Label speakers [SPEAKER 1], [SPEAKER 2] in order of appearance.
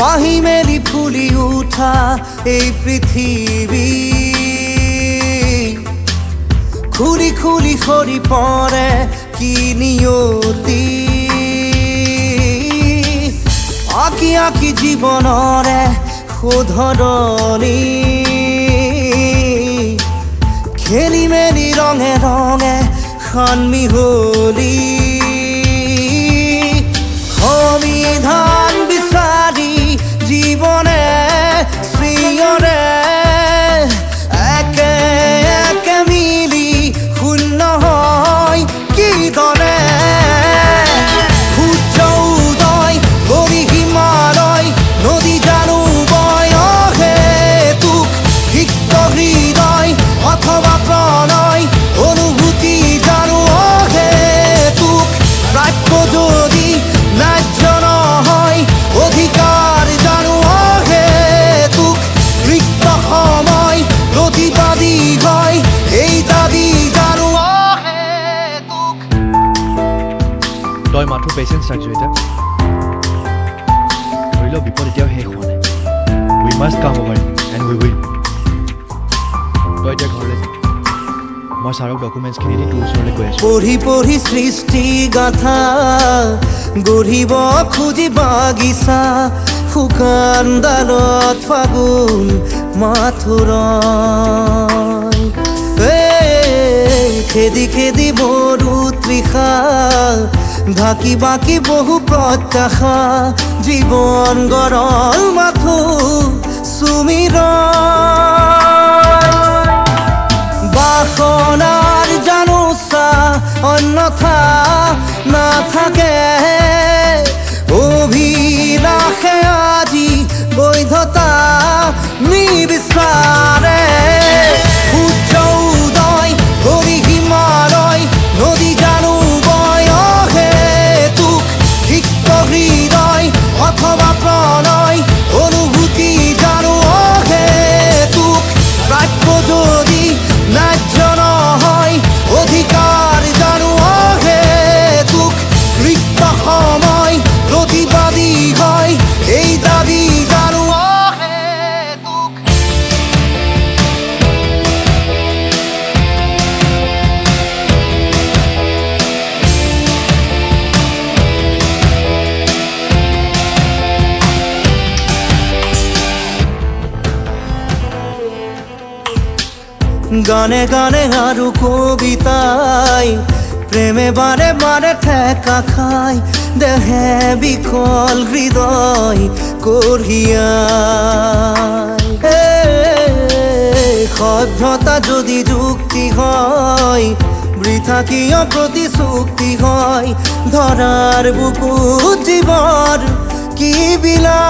[SPEAKER 1] পাহি মেলি ফুলি উঠা এই পৃথিৱী খুলি খুলি সৰি পৰে কি নিয়তি আঁকি আঁকি জীৱনৰে শোধৰণি খেলি মেলি ৰঙে ৰঙে সন্মিহলি সমিধান
[SPEAKER 2] পেচেঞ্চ ৰাখছো এতিয়া ধৰি লওক বিপদ এতিয়াও শেষ হোৱা নাই we must come over and we will তই এতিয়া ঘৰলৈ যা মই ছাৰক ডকুমেণ্টছখিনি দি তোৰ ওচৰলৈ গৈ আছোঁ
[SPEAKER 1] পঢ়ি পঢ়ি সৃষ্টি গাথা গঢ়িব খুজি বাগিচা শুকান ডালত ফাগুন মাথুৰ খেদি খেদি তৃষা ঢাকি বাকি বহু প্ৰত্যাশা জীৱন গৰল মাথো সুমিৰ বাসনাৰ জানোচা অন্যথা নাথাকে। অভিলাষে আজি বৈধতা নিবিচাৰে। গানে গানে আৰু কবিতাই। প্ৰেমে বাৰে বাৰে ঠেকা খাই। দেহে বিকল হৃদয় কঢ়িয়াই সভ্যতা যদি যুক্তি হয় বৃথা কিয় প্ৰতিশ্ৰুতি হয়? ধৰাৰ বুকুত জীৱৰ কি বিলাই